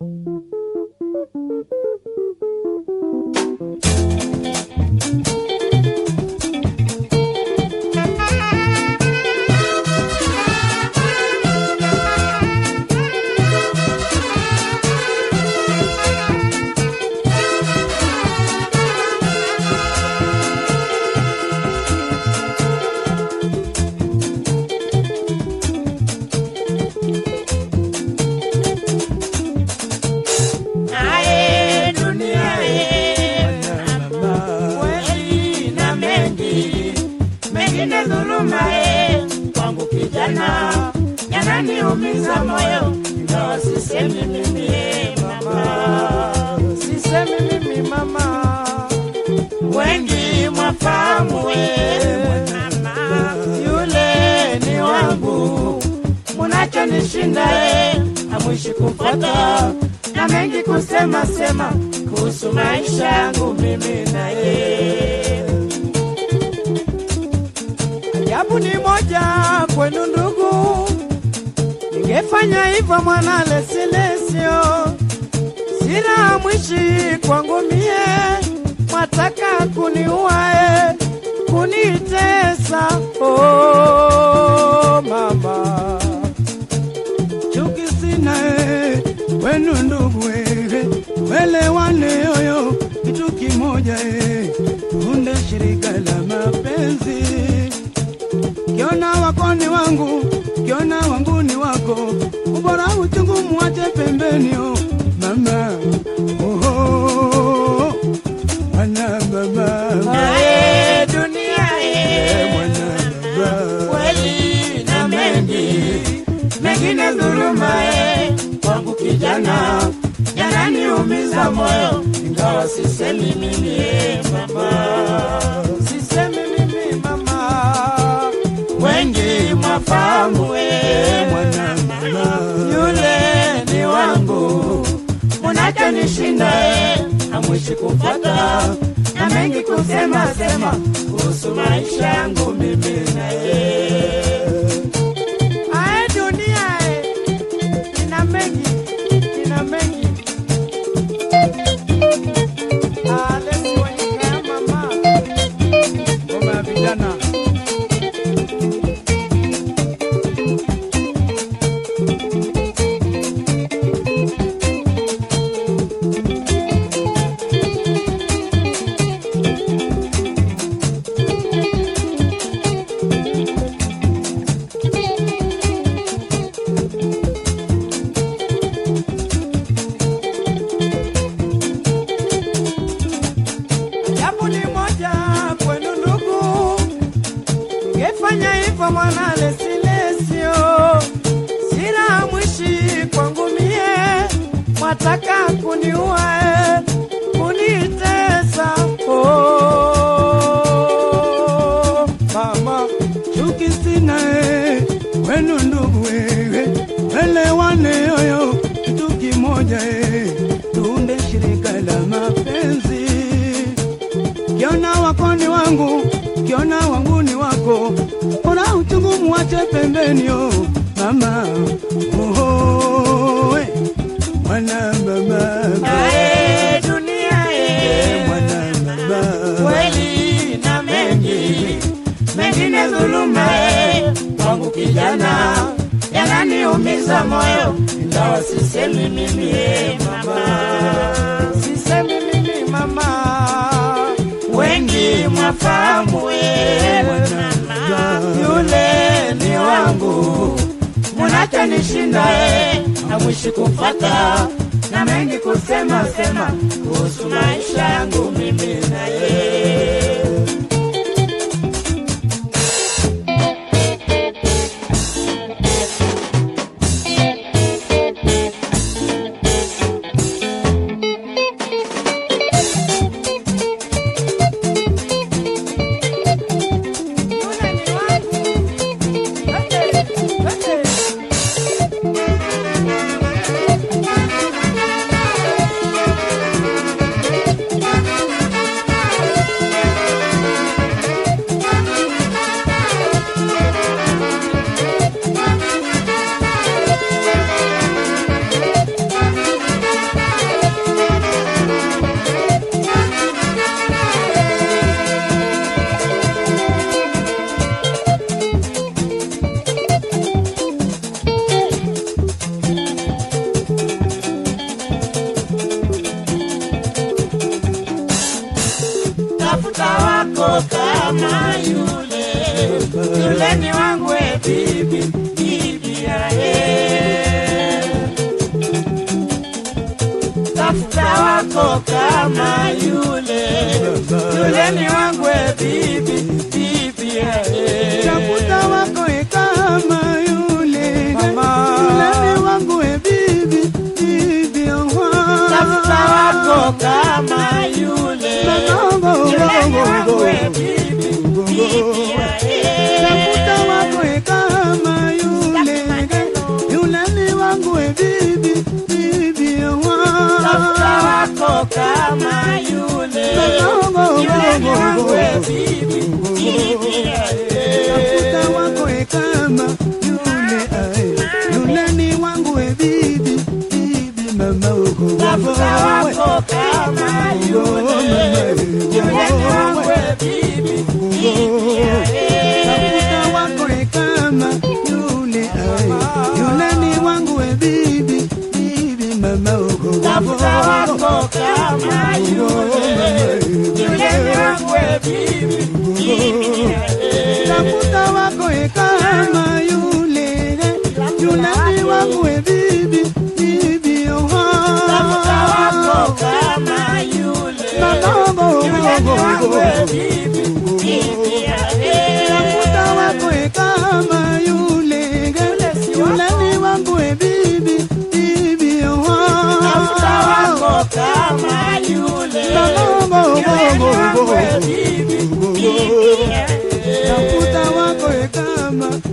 Ae, yananiumiza moyo, ingawa sisemi mimi mama, sisemi mimi mama, wengi mwafahamu yule ni wangu, munachonishinda hamwishi kufuata na mengi kusema sema. Kuhusu maisha yangu mimi na yeye. ajabu ni moja kwenu ndugu, ningefanya hivyo mwana lesilesio, sina mwishi kwangu mie, mwataka kuniuae kunitesa, oh mama. Chuki sina eh, wenu ndugu eh, welewane yoyo kitu kimoja eh, unde shirika la mapenzi. Kiona wakoni wangu kiona wangu ubora uchungu mwache pembeni oh, mama. Oh, mwana baba. Dunia mwana kweli na mengi. Mengine dhuluma ye, kwangu kijana yananiumiza moyo, ingawa sisemi mimi ye, munachonishinda ye, hamwishi kupata na mengi kusema sema kuhusu maisha yangu mimi na mwataka kuniua kunitesa. Oh, mama chuki sina. Wenu ndugu wewe elewane yoyo. Kitu kimoja eh, tuunde shirika la mapenzi. Kiona wako ni wangu, kiona wangu ni wako, ona uchungu muache pembeni oh, ye, kwangu kijana yananiumiza moyo, ingawa sisemi mimi ye, mama, sisemi mimi mama. Wengi mwafahamu ye, yule ni wangu, munachonishinda e, hamwishi kufata. Na mengi kusema sema kuhusu maisha yangu mimi na ye. Wako kama yule. Yule ni wangu e bibi bibi yae, tafuta wako kama yule. Yule ni wangu e bibi bibi yae, tafuta wako e kama yule. Mama. yule ni wangu e bibi bibi yae, tafuta wako kama tafuta wako e kama yule yule ni wangu e bibi bibi oho tafuta wako kama yule yule ni wangu e bibi mama uko tafuta wako kama yule yule ni wangu e bibi bibi ae tafuta wako e